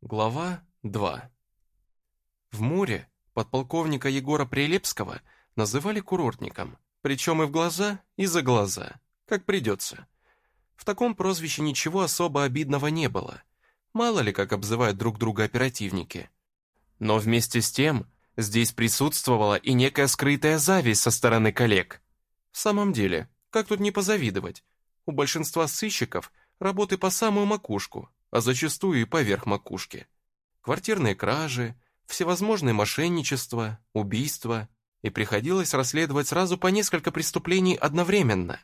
Глава 2 В море подполковника Егора Прилепского называли курортником, причем и в глаза, и за глаза, как придется. В таком прозвище ничего особо обидного не было. Мало ли как обзывают друг друга оперативники. Но вместе с тем здесь присутствовала и некая скрытая зависть со стороны коллег. В самом деле, как тут не позавидовать? У большинства сыщиков работы по самую макушку, а зачастую и поверх макушки. Квартирные кражи, всевозможные мошенничества, убийства, и приходилось расследовать сразу по несколько преступлений одновременно.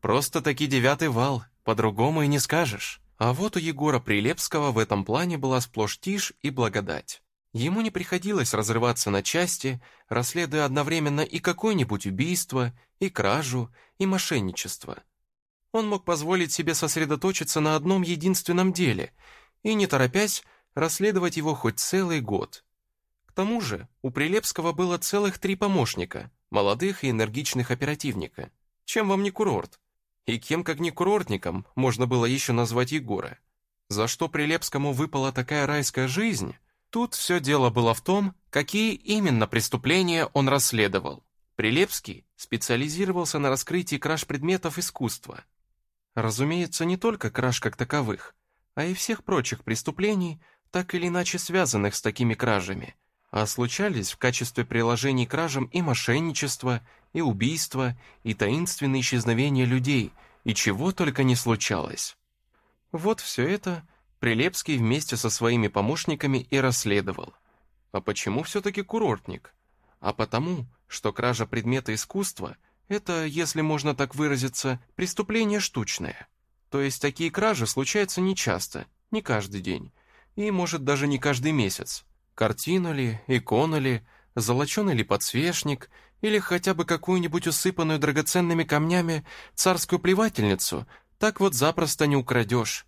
Просто-таки девятый вал, по-другому и не скажешь. А вот у Егора Прилепского в этом плане была сплошь тишь и благодать. Ему не приходилось разрываться на части, расследуя одновременно и какое-нибудь убийство, и кражу, и мошенничество. Он мог позволить себе сосредоточиться на одном единственном деле и, не торопясь, расследовать его хоть целый год. К тому же у Прилепского было целых три помощника, молодых и энергичных оперативника. Чем вам не курорт? И кем, как не курортником, можно было еще назвать Егора? За что Прилепскому выпала такая райская жизнь? Тут все дело было в том, какие именно преступления он расследовал. Прилепский специализировался на раскрытии краж предметов искусства. Разумеется, не только краж как таковых, а и всех прочих преступлений, так или иначе связанных с такими кражами, а случались в качестве приложений кражам и мошенничество, и убийства, и таинственные исчезновения людей, и чего только не случалось. Вот все это Прилепский вместе со своими помощниками и расследовал. А почему все-таки курортник? А потому, что кража предмета искусства – это, если можно так выразиться, преступление штучное. То есть такие кражи случаются нечасто, не каждый день, и, может, даже не каждый месяц. Картина ли, икона ли, золоченый ли подсвечник, или хотя бы какую-нибудь усыпанную драгоценными камнями царскую плевательницу, так вот запросто не украдешь.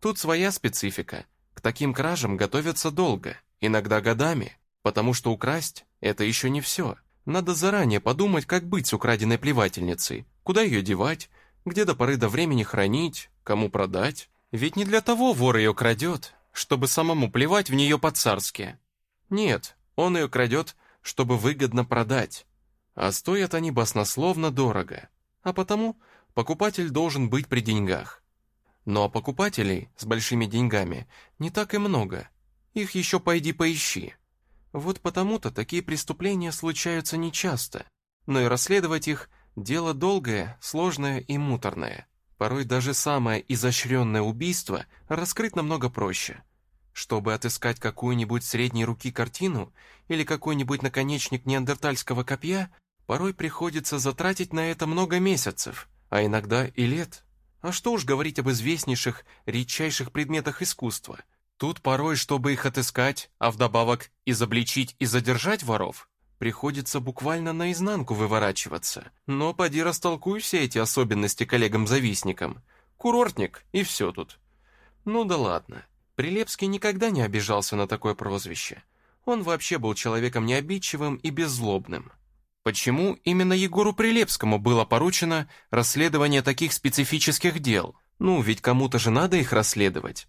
Тут своя специфика. К таким кражам готовятся долго, иногда годами, потому что украсть – это еще не все. Надо заранее подумать, как быть с украденной плевательницей, куда ее девать, где до поры до времени хранить, кому продать. Ведь не для того вор ее крадет, чтобы самому плевать в нее по-царски. Нет, он ее крадет, чтобы выгодно продать. А стоят они баснословно дорого. А потому покупатель должен быть при деньгах. Но покупателей с большими деньгами не так и много. Их еще пойди поищи. Вот потому-то такие преступления случаются нечасто. Но и расследовать их – дело долгое, сложное и муторное. Порой даже самое изощренное убийство раскрыть намного проще. Чтобы отыскать какую-нибудь средней руки картину или какой-нибудь наконечник неандертальского копья, порой приходится затратить на это много месяцев, а иногда и лет. А что уж говорить об известнейших, редчайших предметах искусства. Тут порой, чтобы их отыскать, а вдобавок изобличить и задержать воров, приходится буквально наизнанку выворачиваться. Но поди растолкуй все эти особенности коллегам-завистникам. Курортник, и все тут. Ну да ладно. Прилепский никогда не обижался на такое прозвище. Он вообще был человеком необидчивым и беззлобным. Почему именно Егору Прилепскому было поручено расследование таких специфических дел? Ну, ведь кому-то же надо их расследовать.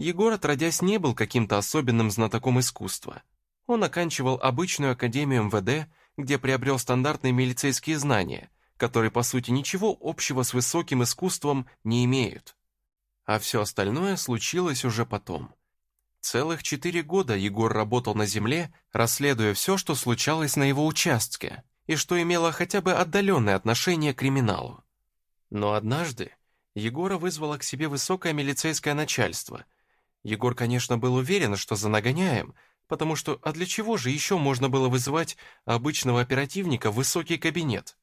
Егор, отродясь, не был каким-то особенным знатоком искусства. Он оканчивал обычную академию МВД, где приобрел стандартные милицейские знания, которые, по сути, ничего общего с высоким искусством не имеют. А все остальное случилось уже потом. Целых четыре года Егор работал на земле, расследуя все, что случалось на его участке, и что имело хотя бы отдаленное отношение к криминалу. Но однажды Егора вызвало к себе высокое милицейское начальство. Егор, конечно, был уверен, что за нагоняем, потому что а для чего же еще можно было вызывать обычного оперативника в высокий кабинет?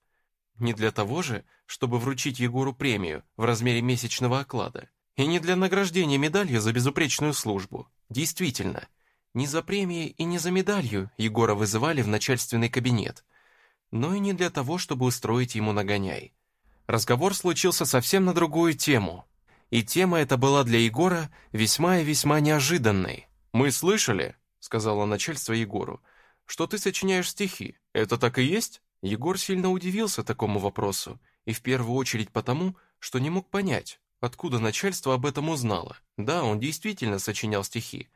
Не для того же, чтобы вручить Егору премию в размере месячного оклада, и не для награждения медалью за безупречную службу. Действительно, не за премией и не за медалью Егора вызывали в начальственный кабинет, но и не для того, чтобы устроить ему нагоняй. Разговор случился совсем на другую тему, и тема эта была для Егора весьма и весьма неожиданной. «Мы слышали», — сказала начальство Егору, — «что ты сочиняешь стихи. Это так и есть?» Егор сильно удивился такому вопросу, и в первую очередь потому, что не мог понять, Откуда начальство об этом узнало? Да, он действительно сочинял стихи,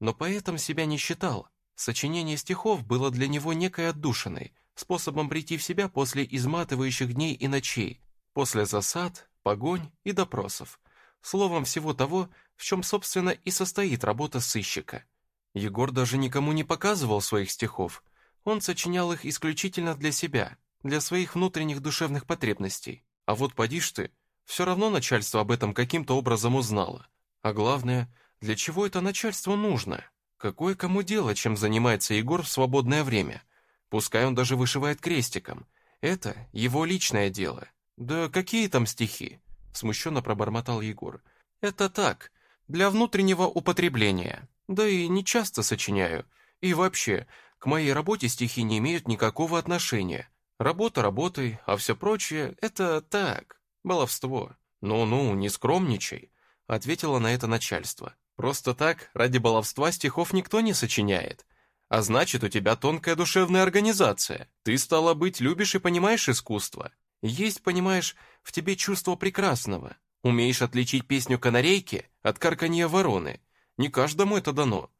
но поэтом себя не считал. Сочинение стихов было для него некой отдушиной, способом прийти в себя после изматывающих дней и ночей, после засад, погонь и допросов. Словом, всего того, в чем, собственно, и состоит работа сыщика. Егор даже никому не показывал своих стихов. Он сочинял их исключительно для себя, для своих внутренних душевных потребностей. А вот поди ж ты, все равно начальство об этом каким-то образом узнало. А главное, для чего это начальство нужно? Какое кому дело, чем занимается Егор в свободное время? Пускай он даже вышивает крестиком. Это его личное дело. Да какие там стихи? Смущенно пробормотал Егор. Это так, для внутреннего употребления. Да и не часто сочиняю. И вообще, к моей работе стихи не имеют никакого отношения. Работа работой, а все прочее — это так, баловство. Ну-ну, не скромничай, — ответило на это начальство. Просто так, ради баловства стихов никто не сочиняет. А значит, у тебя тонкая душевная организация. Ты, стало быть, любишь и понимаешь искусство. Есть, понимаешь, в тебе чувство прекрасного. Умеешь отличить песню канарейки от карканья вороны. Не каждому это дано.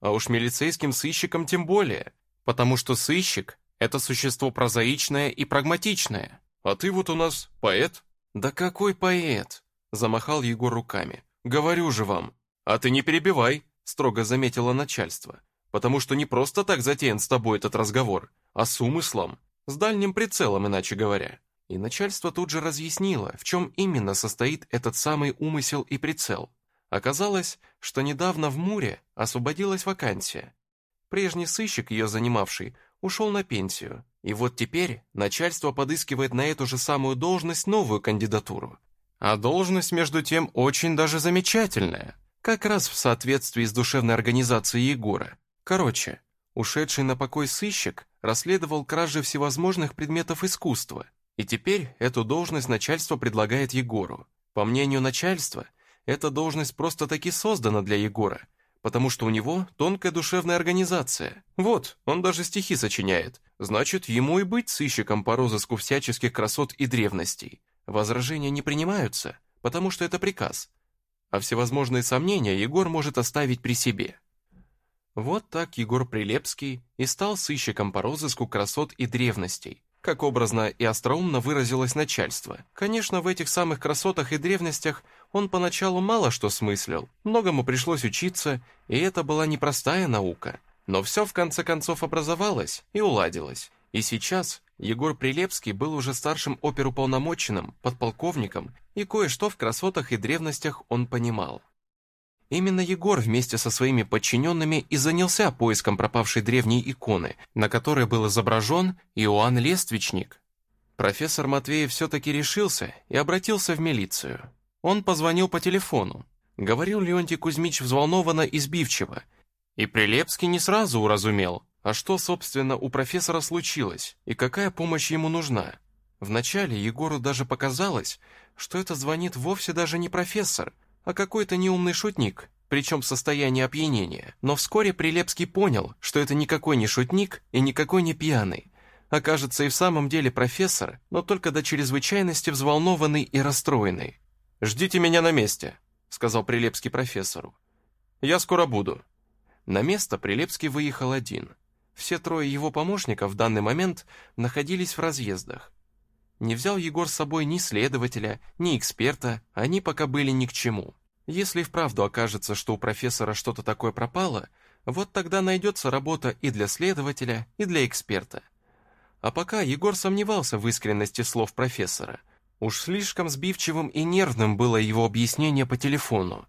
А уж милицейским сыщикам тем более. Потому что сыщик — это существо прозаичное и прагматичное. А ты вот у нас поэт. Да какой поэт? Замахал Егор руками. Говорю же вам, «А ты не перебивай», — строго заметило начальство, «потому что не просто так затеян с тобой этот разговор, а с умыслом, с дальним прицелом, иначе говоря». И начальство тут же разъяснило, в чем именно состоит этот самый умысел и прицел. Оказалось, что недавно в Муре освободилась вакансия. Прежний сыщик, ее занимавший, ушел на пенсию, и вот теперь начальство подыскивает на эту же самую должность новую кандидатуру. А должность, между тем, очень даже замечательная. Как раз в соответствии с душевной организацией Егора. Короче, ушедший на покой сыщик расследовал кражи всевозможных предметов искусства, и теперь эту должность начальство предлагает Егору. По мнению начальства, эта должность просто-таки создана для Егора, потому что у него тонкая душевная организация. Вот, он даже стихи сочиняет. Значит, ему и быть сыщиком по розыску всяческих красот и древностей. Возражения не принимаются, потому что это приказ – а всевозможные сомнения Егор может оставить при себе. Вот так Егор Прилепский и стал сыщиком по розыску красот и древностей, как образно и остроумно выразилось начальство. Конечно, в этих самых красотах и древностях он поначалу мало что смыслил, многому пришлось учиться, и это была непростая наука. Но все в конце концов образовалось и уладилось. И сейчас Егор Прилепский был уже старшим оперуполномоченным, подполковником, и кое-что в красотах и древностях он понимал. Именно Егор вместе со своими подчиненными и занялся поиском пропавшей древней иконы, на которой был изображен Иоанн Лествичник. Профессор Матвеев все-таки решился и обратился в милицию. Он позвонил по телефону. Говорил Леонтий Кузьмич взволнованно и сбивчиво. И Прилепский не сразу уразумел, а что, собственно, у профессора случилось и какая помощь ему нужна. Вначале Егору даже показалось, что это звонит вовсе даже не профессор, а какой-то неумный шутник, причем в состоянии опьянения. Но вскоре Прилепский понял, что это никакой не шутник и никакой не пьяный, окажется и в самом деле профессор, но только до чрезвычайности взволнованный и расстроенный. «Ждите меня на месте», — сказал Прилепский профессору. «Я скоро буду». На место Прилепский выехал один. Все трое его помощников в данный момент находились в разъездах. Не взял Егор с собой ни следователя, ни эксперта, они пока были ни к чему. Если вправду окажется, что у профессора что-то такое пропало, вот тогда найдется работа и для следователя, и для эксперта. А пока Егор сомневался в искренности слов профессора. Уж слишком сбивчивым и нервным было его объяснение по телефону.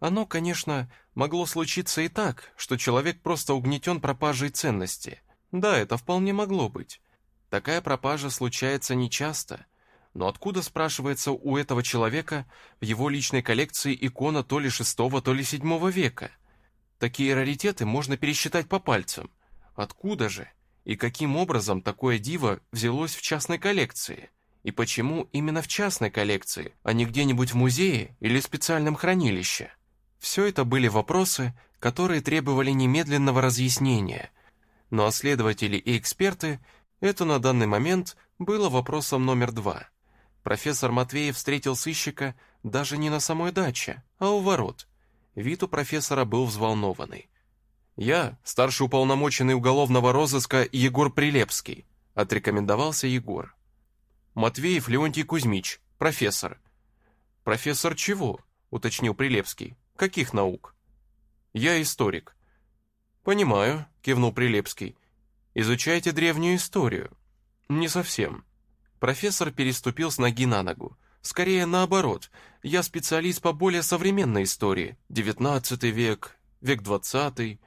Оно, конечно, могло случиться и так, что человек просто угнетен пропажей ценности. Да, это вполне могло быть. Такая пропажа случается нечасто. Но откуда, спрашивается, у этого человека в его личной коллекции икона то ли шестого, то ли седьмого века? Такие раритеты можно пересчитать по пальцам. Откуда же? И каким образом такое диво взялось в частной коллекции? И почему именно в частной коллекции, а не где-нибудь в музее или специальном хранилище? Все это были вопросы, которые требовали немедленного разъяснения. Но следователи и эксперты – это на данный момент было вопросом номер два. Профессор Матвеев встретил сыщика даже не на самой даче, а у ворот. Вид у профессора был взволнованный. «Я старший уполномоченный уголовного розыска Егор Прилепский», отрекомендовался Егор. «Матвеев Леонтий Кузьмич, профессор». «Профессор чего?» уточнил Прилепский. «Каких наук?» «Я историк». «Понимаю», кивнул Прилепский. «Изучаете древнюю историю?» «Не совсем». Профессор переступил с ноги на ногу. «Скорее наоборот. Я специалист по более современной истории. Девятнадцатый век, век двадцатый».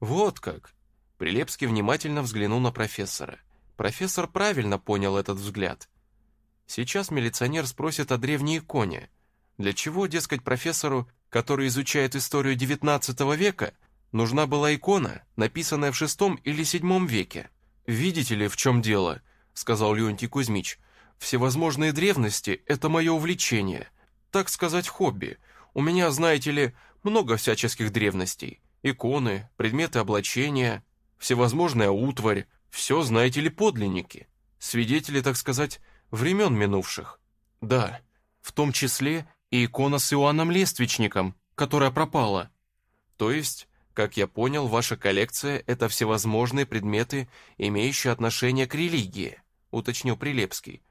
«Вот как!» Прилепский внимательно взглянул на профессора. Профессор правильно понял этот взгляд. Сейчас милиционер спросит о древней иконе. Для чего, дескать, профессору, который изучает историю XIX века, нужна была икона, написанная в VI или VII веке? «Видите ли, в чем дело?» — сказал Леонтий Кузьмич. «Всевозможные древности — это мое увлечение. Так сказать, хобби. У меня, знаете ли, много всяческих древностей иконы, предметы облачения, всевозможная утварь, все, знаете ли, подлинники, свидетели, так сказать, времен минувших. Да, в том числе и икона с Иоанном Лествичником, которая пропала. То есть, как я понял, ваша коллекция – это всевозможные предметы, имеющие отношение к религии, уточнил Прилепский.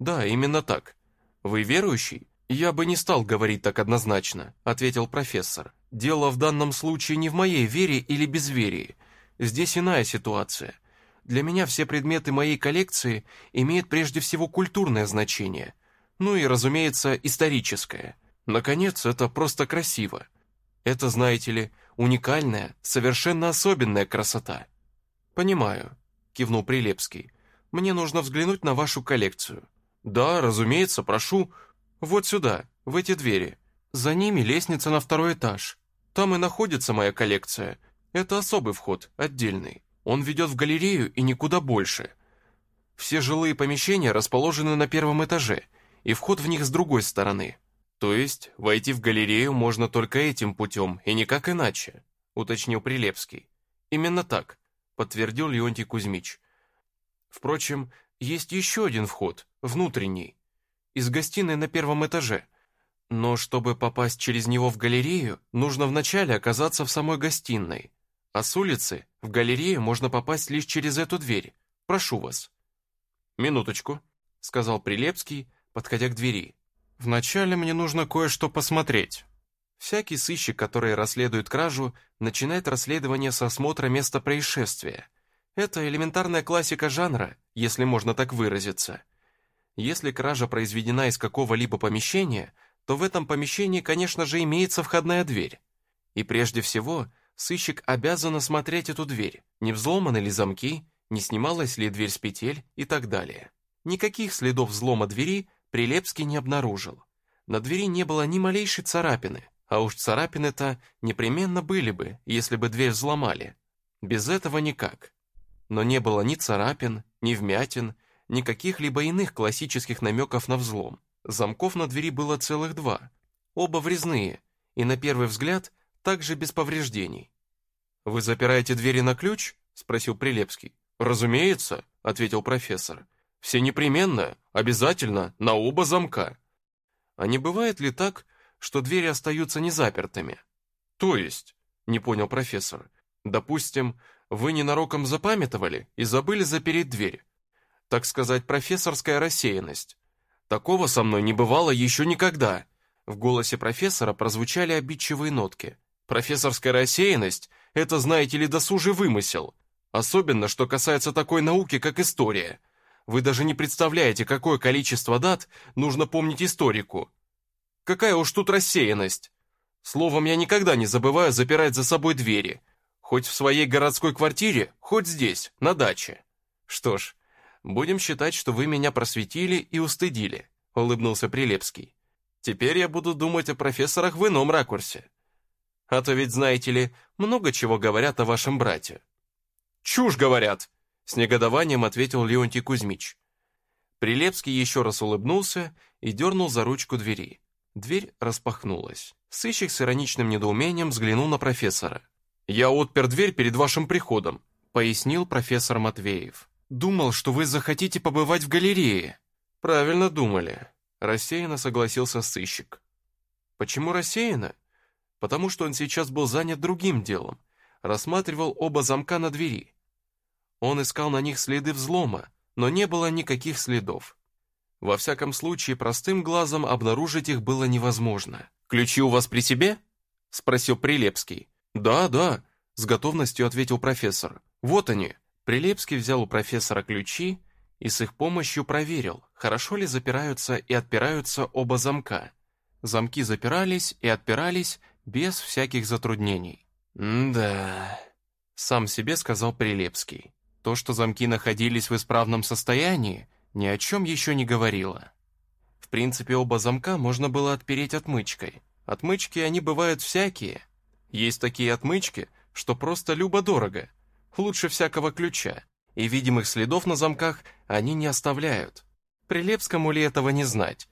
Да, именно так. Вы верующий? «Я бы не стал говорить так однозначно», — ответил профессор. «Дело в данном случае не в моей вере или безверии. Здесь иная ситуация. Для меня все предметы моей коллекции имеют прежде всего культурное значение. Ну и, разумеется, историческое. Наконец, это просто красиво. Это, знаете ли, уникальная, совершенно особенная красота». «Понимаю», — кивнул Прилепский. «Мне нужно взглянуть на вашу коллекцию». «Да, разумеется, прошу», вот сюда, в эти двери. За ними лестница на второй этаж. Там и находится моя коллекция. Это особый вход, отдельный. Он ведет в галерею и никуда больше. Все жилые помещения расположены на первом этаже, и вход в них с другой стороны. То есть, войти в галерею можно только этим путем, и никак иначе, уточнил Прилепский. Именно так, подтвердил Леонтий Кузьмич. Впрочем, есть еще один вход, внутренний из гостиной на первом этаже. Но чтобы попасть через него в галерею, нужно вначале оказаться в самой гостиной. А с улицы в галерею можно попасть лишь через эту дверь. Прошу вас». «Минуточку», — сказал Прилепский, подходя к двери. «Вначале мне нужно кое-что посмотреть». Всякий сыщик, который расследует кражу, начинает расследование с осмотра места происшествия. Это элементарная классика жанра, если можно так выразиться. Если кража произведена из какого-либо помещения, то в этом помещении, конечно же, имеется входная дверь. И прежде всего, сыщик обязан осмотреть эту дверь, не взломаны ли замки, не снималась ли дверь с петель и так далее. Никаких следов взлома двери Прилепский не обнаружил. На двери не было ни малейшей царапины, а уж царапины-то непременно были бы, если бы дверь взломали. Без этого никак. Но не было ни царапин, ни вмятин, ни каких-либо иных классических намеков на взлом. Замков на двери было целых два, оба врезные, и на первый взгляд также без повреждений. «Вы запираете двери на ключ?» – спросил Прилепский. «Разумеется», – ответил профессор. «Все непременно, обязательно, на оба замка». «А не бывает ли так, что двери остаются незапертыми?» «То есть?» – не понял профессор. «Допустим, вы ненароком запамятовали и забыли запереть дверь так сказать, профессорская рассеянность. Такого со мной не бывало еще никогда. В голосе профессора прозвучали обидчивые нотки. Профессорская рассеянность – это, знаете ли, досужий вымысел. Особенно, что касается такой науки, как история. Вы даже не представляете, какое количество дат нужно помнить историку. Какая уж тут рассеянность. Словом, я никогда не забываю запирать за собой двери. Хоть в своей городской квартире, хоть здесь, на даче. Что ж, Будем считать, что вы меня просветили и устыдили», — улыбнулся Прилепский. «Теперь я буду думать о профессорах в ином ракурсе. А то ведь, знаете ли, много чего говорят о вашем брате». «Чушь говорят!» — с негодованием ответил Леонтий Кузьмич. Прилепский еще раз улыбнулся и дернул за ручку двери. Дверь распахнулась. Сыщик с ироничным недоумением взглянул на профессора. «Я отпер дверь перед вашим приходом», — пояснил профессор Матвеев. Думал, что вы захотите побывать в галерее». «Правильно думали», — рассеянно согласился сыщик. «Почему рассеянно?» «Потому что он сейчас был занят другим делом. рассматривал оба замка на двери. Он искал на них следы взлома, но не было никаких следов. Во всяком случае, простым глазом обнаружить их было невозможно. «Ключи у вас при себе?» — спросил Прилепский. «Да, да», — с готовностью ответил профессор. «Вот они». Прилепский взял у профессора ключи и с их помощью проверил, хорошо ли запираются и отпираются оба замка. Замки запирались и отпирались без всяких затруднений. «Да...» — сам себе сказал Прилепский. То, что замки находились в исправном состоянии, ни о чем еще не говорило. В принципе, оба замка можно было отпереть отмычкой. Отмычки, они бывают всякие. Есть такие отмычки, что просто любо-дорого. Лучше всякого ключа. И видимых следов на замках они не оставляют. Прилепскому ли этого не знать?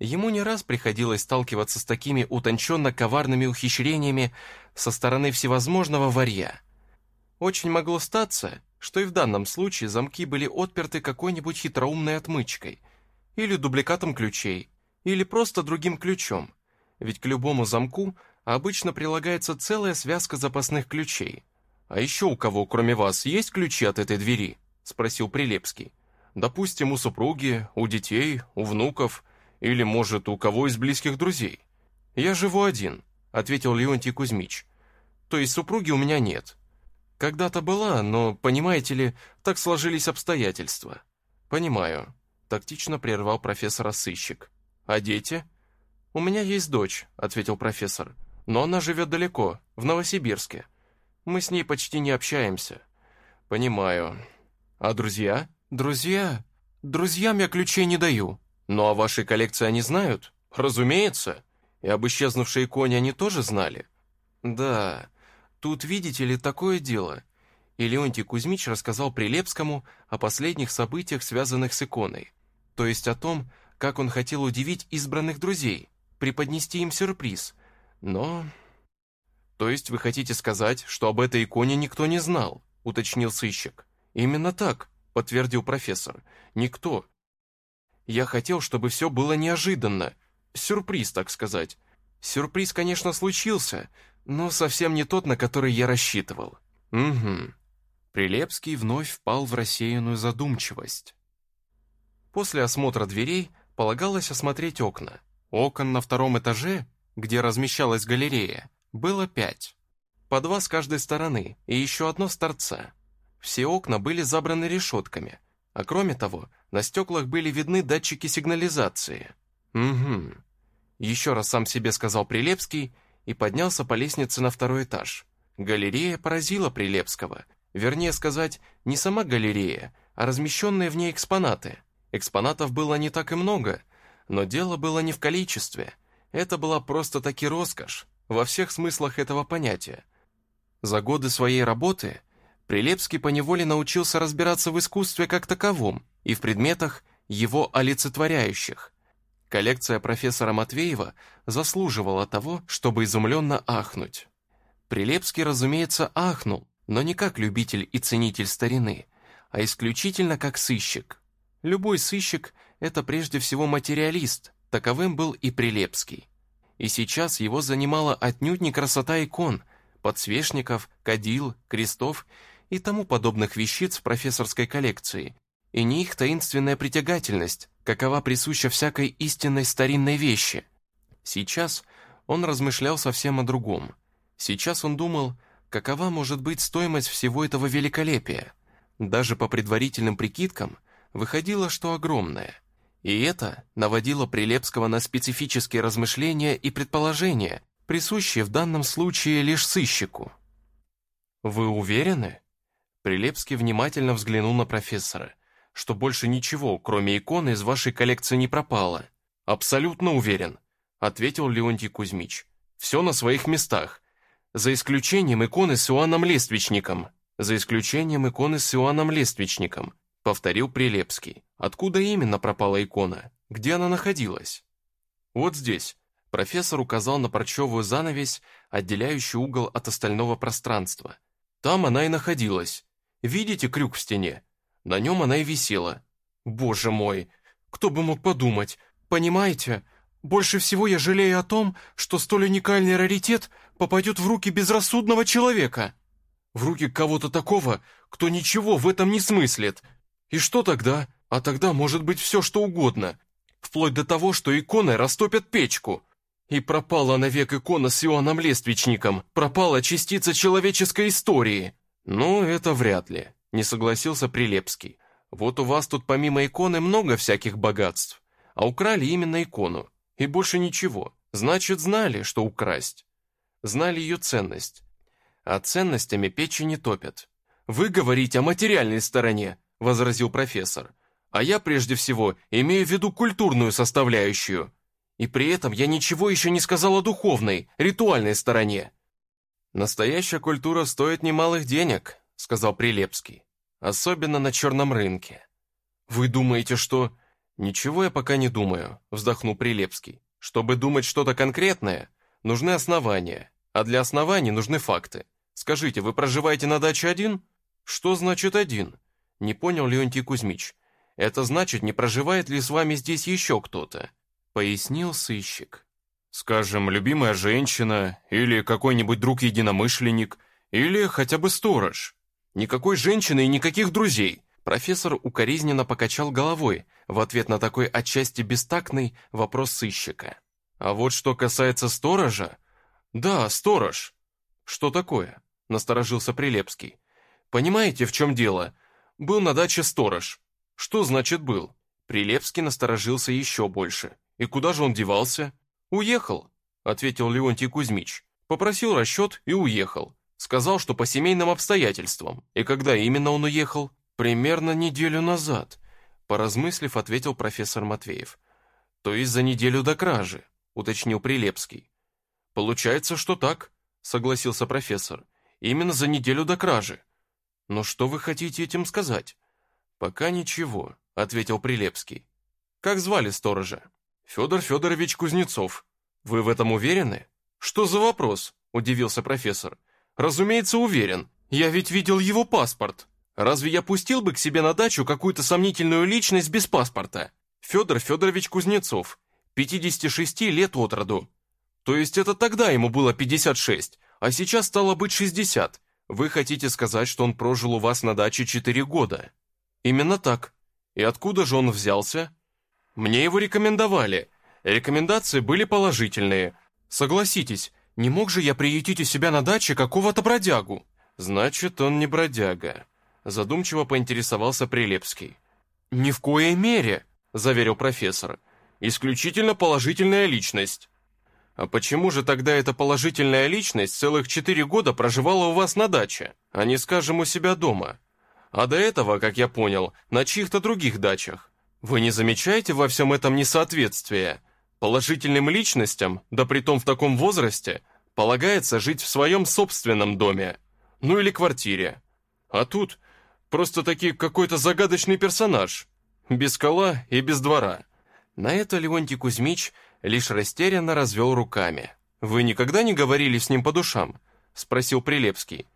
Ему не раз приходилось сталкиваться с такими утонченно-коварными ухищрениями со стороны всевозможного варья. Очень могло статься, что и в данном случае замки были отперты какой-нибудь хитроумной отмычкой, или дубликатом ключей, или просто другим ключом, ведь к любому замку обычно прилагается целая связка запасных ключей. «А еще у кого, кроме вас, есть ключи от этой двери?» – спросил Прилепский. «Допустим, у супруги, у детей, у внуков, или, может, у кого из близких друзей?» «Я живу один», – ответил Леонтий Кузьмич. «То есть супруги у меня нет, когда-то была, но, понимаете ли, так сложились обстоятельства. Понимаю. Тактично прервал профессора сыщик. А дети? У меня есть дочь, ответил профессор. Но она живет далеко, в Новосибирске. Мы с ней почти не общаемся. Понимаю. А друзья? Друзья? Друзьям я ключей не даю. Ну а вашей коллекции они знают? Разумеется. И об исчезнувшей иконе они тоже знали? Да, Тут, видите ли, такое дело. И Леонтий Кузьмич рассказал Прилепскому о последних событиях, связанных с иконой. То есть о том, как он хотел удивить избранных друзей, преподнести им сюрприз. Но... То есть вы хотите сказать, что об этой иконе никто не знал, уточнил сыщик. Именно так, подтвердил профессор. Никто. Я хотел, чтобы все было неожиданно. Сюрприз, так сказать. Сюрприз, конечно, случился, но совсем не тот, на который я рассчитывал. Угу. Прилепский вновь впал в рассеянную задумчивость. После осмотра дверей полагалось осмотреть окна. Окон на втором этаже, где размещалась галерея, было пять. По два с каждой стороны и еще одно с торца. Все окна были забраны решетками, а кроме того, на стеклах были видны датчики сигнализации. Угу. Еще раз сам себе сказал Прилепский и поднялся по лестнице на второй этаж. Галерея поразила Прилепского. Вернее сказать, не сама галерея, а размещенные в ней экспонаты. Экспонатов было не так и много, но дело было не в количестве. Это была просто-таки роскошь, во всех смыслах этого понятия. За годы своей работы Прилепский поневоле научился разбираться в искусстве как таковом и в предметах, его олицетворяющих. Коллекция профессора Матвеева заслуживала того, чтобы изумленно ахнуть. Прилепский, разумеется, ахнул, но не как любитель и ценитель старины, а исключительно как сыщик. Любой сыщик – это прежде всего материалист, таковым был и Прилепский. И сейчас его занимала отнюдь не красота икон, подсвечников, кадил, крестов и тому подобных вещиц в профессорской коллекции, и не их таинственная притягательность, какова присуща всякой истинной старинной вещи. Сейчас он размышлял совсем о другом. Сейчас он думал, какова может быть стоимость всего этого великолепия. Даже по предварительным прикидкам выходило, что огромное. И это наводило Прилепского на специфические размышления и предположения, присущие в данном случае лишь сыщику. «Вы уверены?» Прилепский внимательно взглянул на профессора – что больше ничего, кроме иконы, из вашей коллекции не пропало. Абсолютно уверен, ответил Леонтий Кузьмич. Все на своих местах. За исключением иконы с Иоанном Лествичником. За исключением иконы с Иоанном Лествичником, повторил Прилепский. Откуда именно пропала икона? Где она находилась? Вот здесь. Профессор указал на парчевую занавесь, отделяющую угол от остального пространства. Там она и находилась. Видите крюк в стене? На нем она и висела. Боже мой, кто бы мог подумать. Понимаете, больше всего я жалею о том, что столь уникальный раритет попадет в руки безрассудного человека. в руки кого-то такого, кто ничего в этом не смыслит. И что тогда? А тогда может быть все, что угодно. Вплоть до того, что иконой растопят печку. И пропала навек икона с Иоанном Лествичником. Пропала частица человеческой истории. Ну, это вряд ли, не согласился Прилепский. Вот у вас тут помимо иконы много всяких богатств. А украли именно икону. И больше ничего. Значит, знали, что украсть. Знали ее ценность. А ценностями печи не топят. «Вы говорите о материальной стороне», — возразил профессор. «А я прежде всего имею в виду культурную составляющую. И при этом я ничего еще не сказал о духовной, ритуальной стороне». «Настоящая культура стоит немалых денег», — сказал Прилепский. «Особенно на черном рынке». «Вы думаете, что...» «Ничего я пока не думаю», — вздохнул Прилепский. «Чтобы думать что-то конкретное, нужны основания, а для оснований нужны факты. Скажите, вы проживаете на даче один?» «Что значит один?» Не понял Леонтий Кузьмич. «Это значит, не проживает ли с вами здесь еще кто-то?» Пояснил сыщик. «Скажем, любимая женщина, или какой-нибудь друг-единомышленник, или хотя бы сторож. Никакой женщины и никаких друзей!» Профессор укоризненно покачал головой в ответ на такой отчасти бестактный вопрос сыщика. «А вот что касается сторожа...» «Да, сторож!» «Что такое?» — насторожился Прилепский. «Понимаете, в чем дело? Был на даче сторож». «Что значит был?» Прилепский насторожился еще больше. «И куда же он девался?» «Уехал», — ответил Леонтий Кузьмич. «Попросил расчет и уехал. Сказал, что по семейным обстоятельствам. И когда именно он уехал?» «Примерно неделю назад», — поразмыслив, ответил профессор Матвеев. «То есть за неделю до кражи», — уточнил Прилепский. «Получается, что так», — согласился профессор. «Именно за неделю до кражи. Но что вы хотите этим сказать?» «Пока ничего», — ответил Прилепский. «Как звали сторожа?» «Федор Федорович Кузнецов. Вы в этом уверены?» «Что за вопрос?» — удивился профессор. «Разумеется, уверен. Я ведь видел его паспорт. Разве я пустил бы к себе на дачу какую-то сомнительную личность без паспорта? Федор Федорович Кузнецов, 56 лет от роду. То есть это тогда ему было 56, а сейчас стало быть 60. Вы хотите сказать, что он прожил у вас на даче 4 года? Именно так. И откуда же он взялся? Мне его рекомендовали. Рекомендации были положительные. Согласитесь, не мог же я приютить у себя на даче какого-то бродягу? Значит, он не бродяга. Задумчиво поинтересовался Прилепский. «Ни в коей мере», — заверил профессор. «Исключительно положительная личность». «А почему же тогда эта положительная личность целых четыре года проживала у вас на даче, а не, скажем, у себя дома? А до этого, как я понял, на чьих-то других дачах? Вы не замечаете во всем этом несоответствия? Положительным личностям, да притом в таком возрасте, полагается жить в своем собственном доме, ну или квартире. А тут просто-таки какой-то загадочный персонаж, без кола и без двора». На это Леонтий Кузьмич лишь растерянно развел руками. «Вы никогда не говорили с ним по душам?» — спросил Прилепский.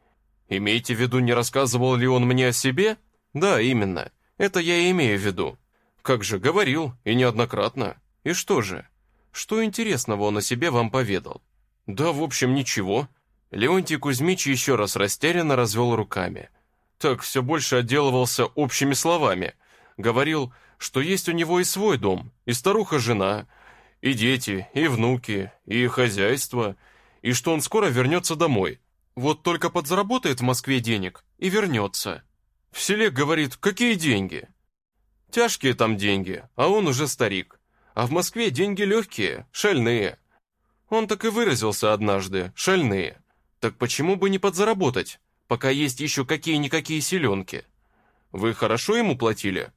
«Имеете в виду, не рассказывал ли он мне о себе?» «Да, именно. Это я и имею в виду. Как же, говорил, и неоднократно. И что же? Что интересного он о себе вам поведал?» «Да, в общем, ничего». Леонтий Кузьмич еще раз растерянно развел руками. Так все больше отделывался общими словами. Говорил, что есть у него и свой дом, и старуха-жена, и дети, и внуки, и хозяйство, и что он скоро вернется домой. Вот только подзаработает в Москве денег и вернется. В селе говорит, какие деньги? Тяжкие там деньги, а он уже старик. А в Москве деньги легкие, шальные. Он так и выразился однажды, шальные. Так почему бы не подзаработать, пока есть еще какие-никакие селенки? Вы хорошо ему платили?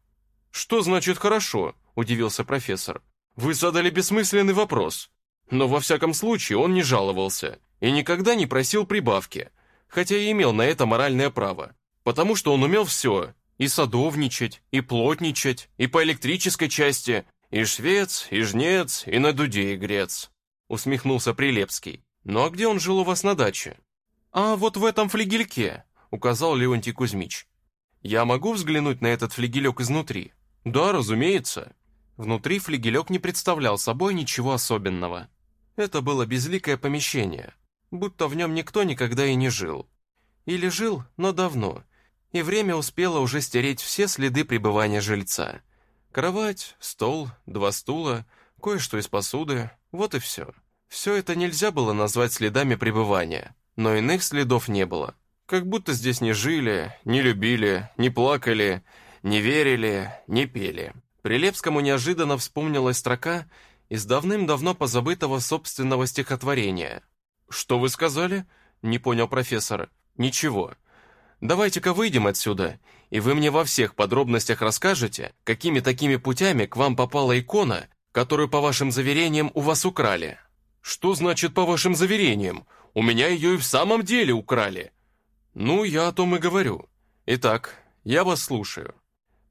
Что значит хорошо? Удивился профессор. Вы задали бессмысленный вопрос. Но во всяком случае он не жаловался и никогда не просил прибавки, хотя и имел на это моральное право, потому что он умел все, и садовничать, и плотничать, и по электрической части, и швец, и жнец, и на дуде игрец. Усмехнулся Прилепский. «Ну а где он жил у вас на даче?» «А вот в этом флигельке», — указал Леонтий Кузьмич. «Я могу взглянуть на этот флигелек изнутри?» «Да, разумеется», Внутри флигелек не представлял собой ничего особенного. Это было безликое помещение, будто в нем никто никогда и не жил. Или жил, но давно, и время успело уже стереть все следы пребывания жильца. Кровать, стол, два стула, кое-что из посуды, вот и все. Все это нельзя было назвать следами пребывания, но иных следов не было. Как будто здесь не жили, не любили, не плакали, не верили, не пели. Прилепскому неожиданно вспомнилась строка из давным-давно позабытого собственного стихотворения. «Что вы сказали?» — не понял профессор. «Ничего. Давайте-ка выйдем отсюда, и вы мне во всех подробностях расскажете, какими такими путями к вам попала икона, которую, по вашим заверениям, у вас украли». «Что значит «по вашим заверениям»? У меня ее и в самом деле украли». «Ну, я о том и говорю. Итак, я вас слушаю».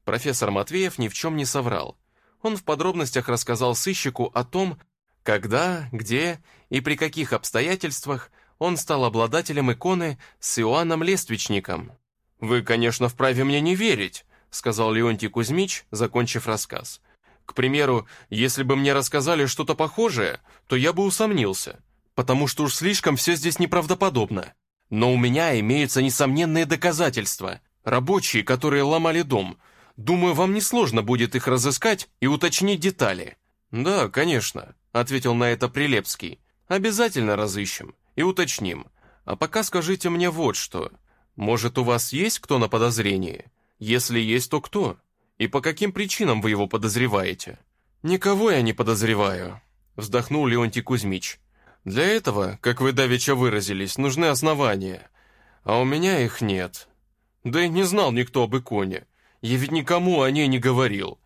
Профессор Матвеев ни в чем не соврал. Он в подробностях рассказал сыщику о том, когда, где и при каких обстоятельствах он стал обладателем иконы с Иоанном Лествичником. «Вы, конечно, вправе мне не верить», — сказал Леонтий Кузьмич, закончив рассказ. «К примеру, если бы мне рассказали что-то похожее, то я бы усомнился, потому что уж слишком все здесь неправдоподобно. Но у меня имеются несомненные доказательства. Рабочие, которые ломали дом. Думаю, вам несложно будет их разыскать и уточнить детали». «Да, конечно», — ответил на это Прилепский. «Обязательно разыщем и уточним. А пока скажите мне вот что. Может, у вас есть кто на подозрении? Если есть, то кто? И по каким причинам вы его подозреваете? Никого я не подозреваю, вздохнул Леонтий Кузьмич. Для этого, как вы давеча выразились, нужны основания. А у меня их нет. Да и не знал никто об иконе. Я ведь никому о ней не говорил.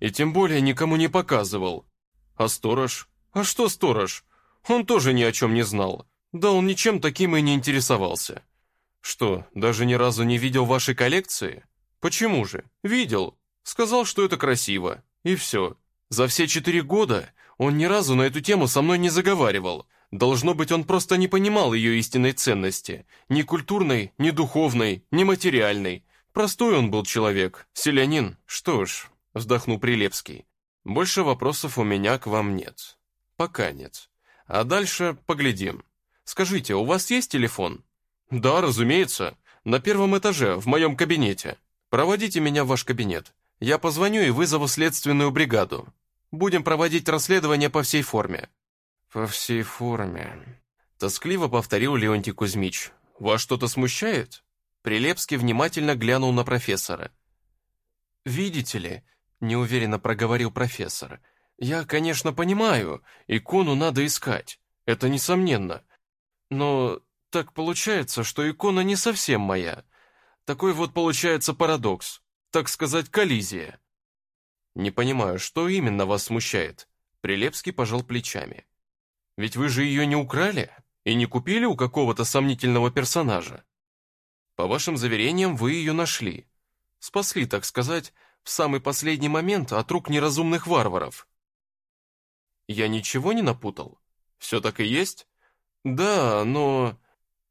И тем более никому не показывал. А сторож? А что сторож? Он тоже ни о чем не знал. Да он ничем таким и не интересовался. Что, даже ни разу не видел вашей коллекции? Почему же? Видел. Сказал, что это красиво. И все. За все четыре года он ни разу на эту тему со мной не заговаривал. Должно быть, он просто не понимал ее истинной ценности. Ни культурной, ни духовной, ни материальной. Простой он был человек, селянин. Что ж, вздохнул Прилепский. Больше вопросов у меня к вам нет. Пока нет. А дальше поглядим. Скажите, у вас есть телефон?» «Да, разумеется. На первом этаже, в моем кабинете. Проводите меня в ваш кабинет. Я позвоню и вызову следственную бригаду. Будем проводить расследование по всей форме». «По всей форме», — тоскливо повторил Леонтий Кузьмич. «Вас что-то смущает?» Прилепский внимательно глянул на профессора. «Видите ли», — неуверенно проговорил профессор, «я, конечно, понимаю, икону надо искать. Это несомненно. Но так получается, что икона не совсем моя. Такой вот получается парадокс, так сказать, коллизия. Не понимаю, что именно вас смущает? Прилепский пожал плечами. Ведь вы же ее не украли и не купили у какого-то сомнительного персонажа. По вашим заверениям, вы ее нашли. Спасли, так сказать, в самый последний момент от рук неразумных варваров. Я ничего не напутал? Все так и есть? «Да, но...»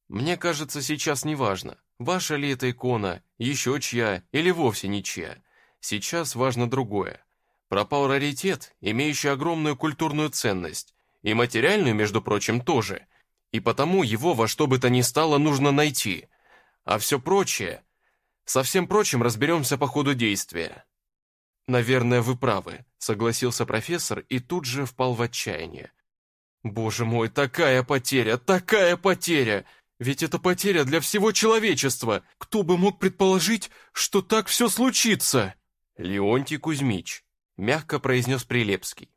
«Мне кажется, сейчас не важно, ваша ли это икона, еще чья или вовсе ничья. Сейчас важно другое. Пропал раритет, имеющий огромную культурную ценность, и материальную, между прочим, тоже. И потому его во что бы то ни стало нужно найти. А все прочее... Со всем прочим разберемся по ходу действия». «Наверное, вы правы», — согласился профессор и тут же впал в отчаяние. Боже мой, такая потеря, такая потеря! Ведь это потеря для всего человечества. Кто бы мог предположить, что так все случится? Леонтий Кузьмич, мягко произнес Прилепский.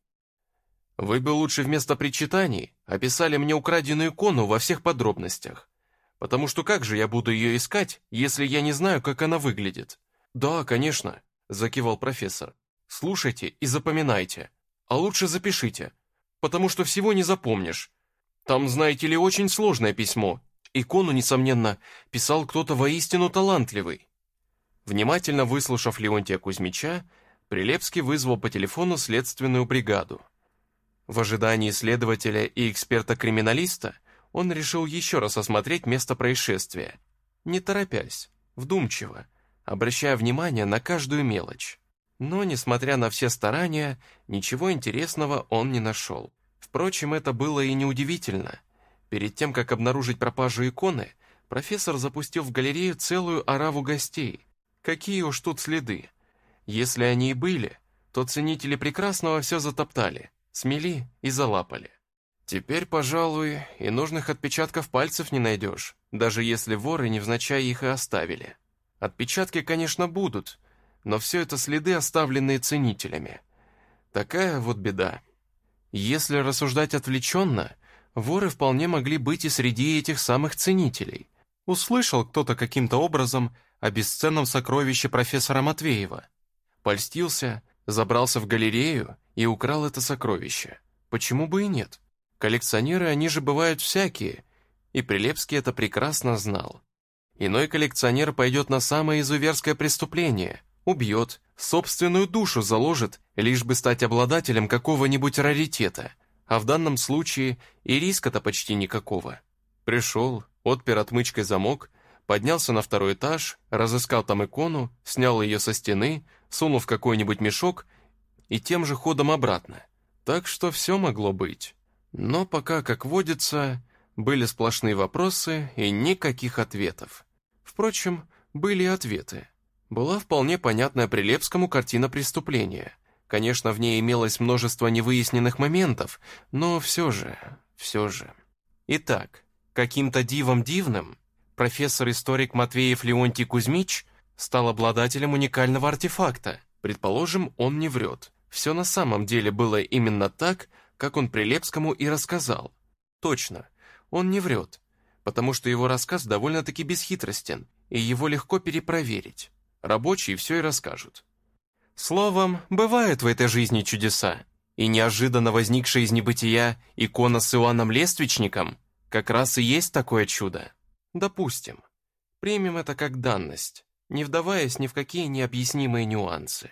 Вы бы лучше вместо причитаний описали мне украденную икону во всех подробностях. Потому что как же я буду ее искать, если я не знаю, как она выглядит? Да, конечно, закивал профессор. Слушайте и запоминайте. А лучше запишите, потому что всего не запомнишь. Там, знаете ли, очень сложное письмо. Икону, несомненно, писал кто-то воистину талантливый. Внимательно выслушав Леонтия Кузьмича, Прилепский вызвал по телефону следственную бригаду. В ожидании следователя и эксперта-криминалиста он решил еще раз осмотреть место происшествия, не торопясь, вдумчиво, обращая внимание на каждую мелочь. Но, несмотря на все старания, ничего интересного он не нашел. Впрочем, это было и неудивительно. Перед тем, как обнаружить пропажу иконы, Профессор запустил в галерею целую ораву гостей. Какие уж тут следы. Если они и были, то ценители прекрасного все затоптали, смели и залапали. Теперь, пожалуй, и нужных отпечатков пальцев не найдешь, даже если воры невзначай их и оставили. Отпечатки, конечно, будут, но все это следы, оставленные ценителями. Такая вот беда. Если рассуждать отвлеченно, воры вполне могли быть и среди этих самых ценителей. Услышал кто-то каким-то образом о бесценном сокровище профессора Матвеева. Польстился, забрался в галерею и украл это сокровище. Почему бы и нет? Коллекционеры, они же бывают всякие, и Прилепский это прекрасно знал. Иной коллекционер пойдет на самое изуверское преступление, убьет, собственную душу заложит, лишь бы стать обладателем какого-нибудь раритета. А в данном случае и риска-то почти никакого. Пришел, отпер отмычкой замок, поднялся на второй этаж, разыскал там икону, снял ее со стены, сунул в какой-нибудь мешок и тем же ходом обратно. Так что все могло быть. Но пока, как водится, были сплошные вопросы и никаких ответов. Впрочем, были ответы. Была вполне понятная Прилепскому картина преступления. Конечно, в ней имелось множество невыясненных моментов, но все же, все же. Итак, каким-то дивом дивным профессор-историк Матвеев Леонтий Кузьмич стал обладателем уникального артефакта. Предположим, он не врет. Все на самом деле было именно так, как он Прилепскому и рассказал. Точно, он не врет, потому что его рассказ довольно-таки бесхитростен, и его легко перепроверить. Рабочие все и расскажут. Словом, бывают в этой жизни чудеса, и неожиданно возникшая из небытия икона с Иоанном Лествичником как раз и есть такое чудо. Допустим. Примем это как данность, не вдаваясь ни в какие необъяснимые нюансы.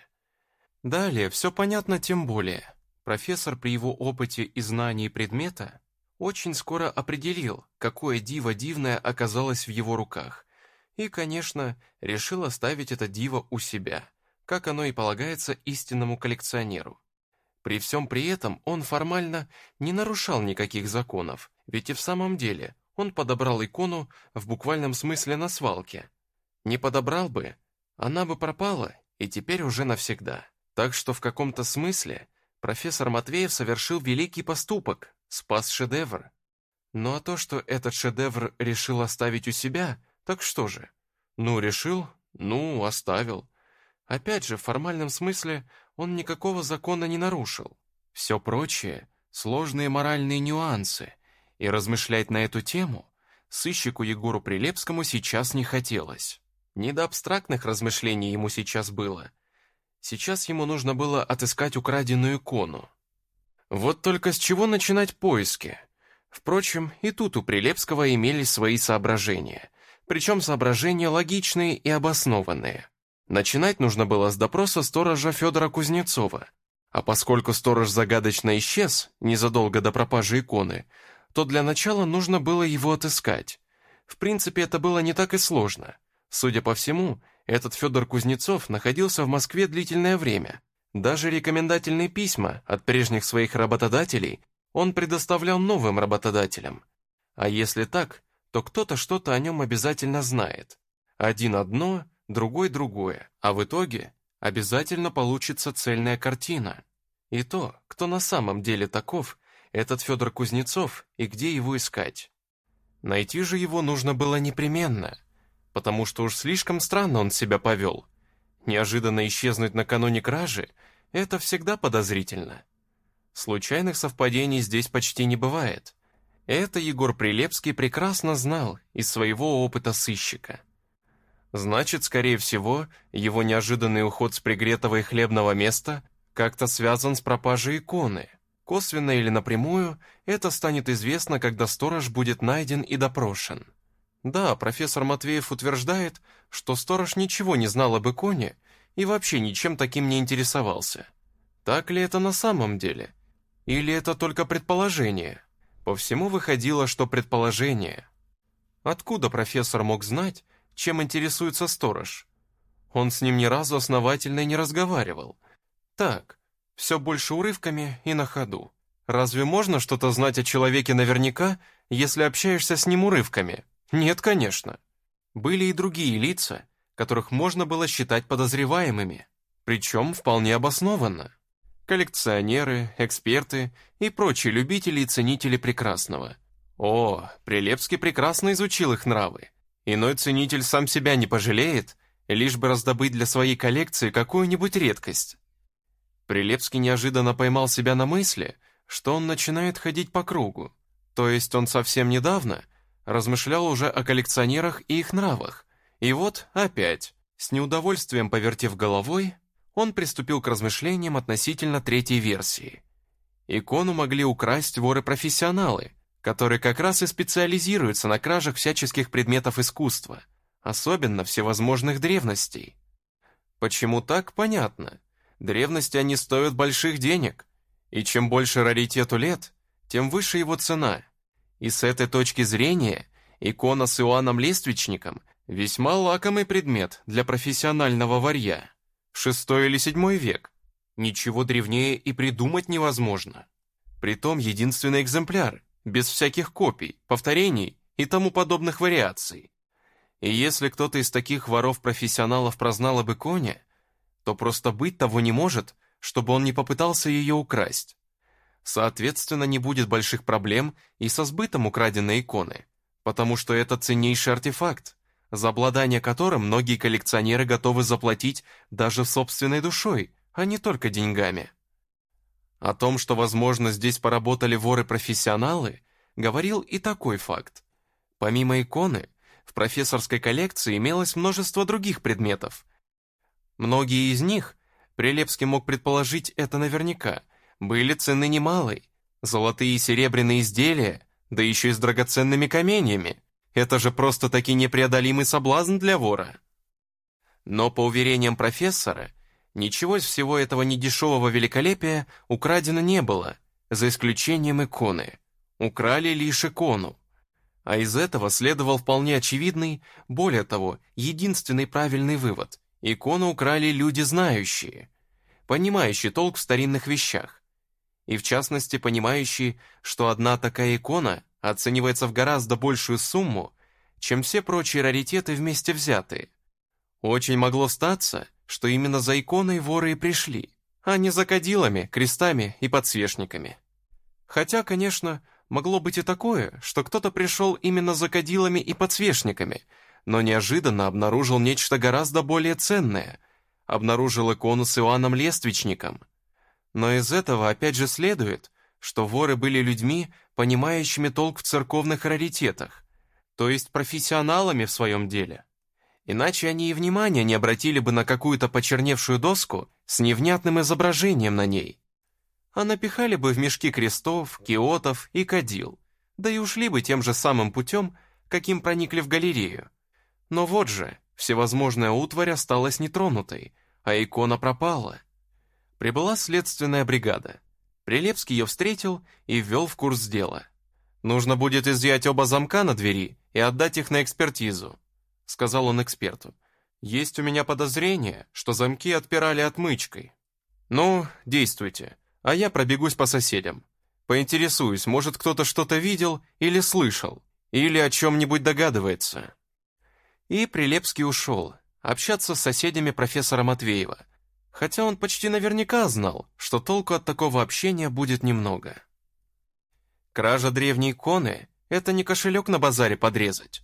Далее все понятно тем более. Профессор при его опыте и знании предмета очень скоро определил, какое диво дивное оказалось в его руках, и, конечно, решил оставить это диво у себя, как оно и полагается истинному коллекционеру. При всем при этом он формально не нарушал никаких законов, ведь и в самом деле он подобрал икону в буквальном смысле на свалке. Не подобрал бы, она бы пропала, и теперь уже навсегда. Так что в каком-то смысле профессор Матвеев совершил великий поступок, спас шедевр. Ну а то, что этот шедевр решил оставить у себя, так что же? Ну, решил, ну, оставил. Опять же, в формальном смысле он никакого закона не нарушил. Все прочее — сложные моральные нюансы, и размышлять на эту тему сыщику Егору Прилепскому сейчас не хотелось. Не до абстрактных размышлений ему сейчас было. Сейчас ему нужно было отыскать украденную икону. Вот только с чего начинать поиски? Впрочем, и тут у Прилепского имелись свои соображения, причем соображения логичные и обоснованные. Начинать нужно было с допроса сторожа Федора Кузнецова, а поскольку сторож загадочно исчез незадолго до пропажи иконы, то для начала нужно было его отыскать. В принципе, это было не так и сложно. Судя по всему, этот Федор Кузнецов находился в Москве длительное время. Даже рекомендательные письма от прежних своих работодателей он предоставлял новым работодателям. А если так, то кто-то что-то о нем обязательно знает. Один одно, другой другое, а в итоге обязательно получится цельная картина. И то, кто на самом деле таков, этот Федор Кузнецов и где его искать. Найти же его нужно было непременно, потому что уж слишком странно он себя повел. Неожиданно исчезнуть накануне кражи – это всегда подозрительно. Случайных совпадений здесь почти не бывает. Это Егор Прилепский прекрасно знал из своего опыта сыщика. Значит, скорее всего, его неожиданный уход с пригретого и хлебного места как-то связан с пропажей иконы – Косвенно или напрямую, это станет известно, когда сторож будет найден и допрошен. Да, профессор Матвеев утверждает, что сторож ничего не знал об иконе и вообще ничем таким не интересовался. Так ли это на самом деле? Или это только предположение? По всему выходило, что предположение. Откуда профессор мог знать, чем интересуется сторож? Он с ним ни разу основательно не разговаривал. Так, все больше урывками и на ходу. Разве можно что-то знать о человеке наверняка, если общаешься с ним урывками? Нет, конечно. Были и другие лица, которых можно было считать подозреваемыми, причем вполне обоснованно. Коллекционеры, эксперты и прочие любители и ценители прекрасного. О, Прилепский прекрасно изучил их нравы. Иной ценитель сам себя не пожалеет, лишь бы раздобыть для своей коллекции какую-нибудь редкость. Прилепский неожиданно поймал себя на мысли, что он начинает ходить по кругу. То есть он совсем недавно размышлял уже о коллекционерах и их нравах. И вот опять, с неудовольствием повертев головой, он приступил к размышлениям относительно третьей версии. Икону могли украсть воры-профессионалы, которые как раз и специализируются на кражах всяческих предметов искусства, особенно всевозможных древностей. Почему так, понятно. Древности они стоят больших денег, и чем больше раритету лет, тем выше его цена. И с этой точки зрения икона с Иоанном Лествичником весьма лакомый предмет для профессионального варья. Шестой или седьмой век. Ничего древнее и придумать невозможно. Притом единственный экземпляр, без всяких копий, повторений и тому подобных вариаций. И если кто-то из таких воров-профессионалов прознал об иконе, то просто быть того не может, чтобы он не попытался ее украсть. Соответственно, не будет больших проблем и со сбытом украденной иконы, потому что это ценнейший артефакт, за обладание которым многие коллекционеры готовы заплатить даже собственной душой, а не только деньгами. О том, что, возможно, здесь поработали воры-профессионалы, говорил и такой факт. Помимо иконы, в профессорской коллекции имелось множество других предметов, Многие из них, Прилепский мог предположить это наверняка, были цены немалой. Золотые и серебряные изделия, да еще и с драгоценными каменьями. Это же просто-таки непреодолимый соблазн для вора. Но, по уверениям профессора, ничего из всего этого недешевого великолепия украдено не было, за исключением иконы. Украли лишь икону. А из этого следовал вполне очевидный, более того, единственный правильный вывод – Икону украли люди знающие, понимающие толк в старинных вещах. И в частности, понимающие, что одна такая икона оценивается в гораздо большую сумму, чем все прочие раритеты вместе взятые. Очень могло статься, что именно за иконой воры и пришли, а не за кадилами, крестами и подсвечниками. Хотя, конечно, могло быть и такое, что кто-то пришел именно за кадилами и подсвечниками – но неожиданно обнаружил нечто гораздо более ценное. Обнаружил икону с Иоанном Лествичником. Но из этого опять же следует, что воры были людьми, понимающими толк в церковных раритетах, то есть профессионалами в своем деле. Иначе они и внимания не обратили бы на какую-то почерневшую доску с невнятным изображением на ней. А напихали бы в мешки крестов, киотов и кадил, да и ушли бы тем же самым путем, каким проникли в галерею. Но вот же, всевозможная утварь осталась нетронутой, а икона пропала. Прибыла следственная бригада. Прилепский ее встретил и ввел в курс дела. «Нужно будет изъять оба замка на двери и отдать их на экспертизу», сказал он эксперту. «Есть у меня подозрение, что замки отпирали отмычкой». «Ну, действуйте, а я пробегусь по соседям. Поинтересуюсь, может, кто-то что-то видел или слышал, или о чем-нибудь догадывается». И Прилепский ушел, общаться с соседями профессора Матвеева, хотя он почти наверняка знал, что толку от такого общения будет немного. Кража древней иконы — это не кошелек на базаре подрезать.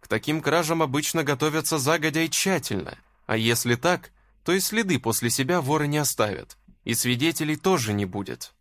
К таким кражам обычно готовятся загодя и тщательно, а если так, то и следы после себя воры не оставят, и свидетелей тоже не будет.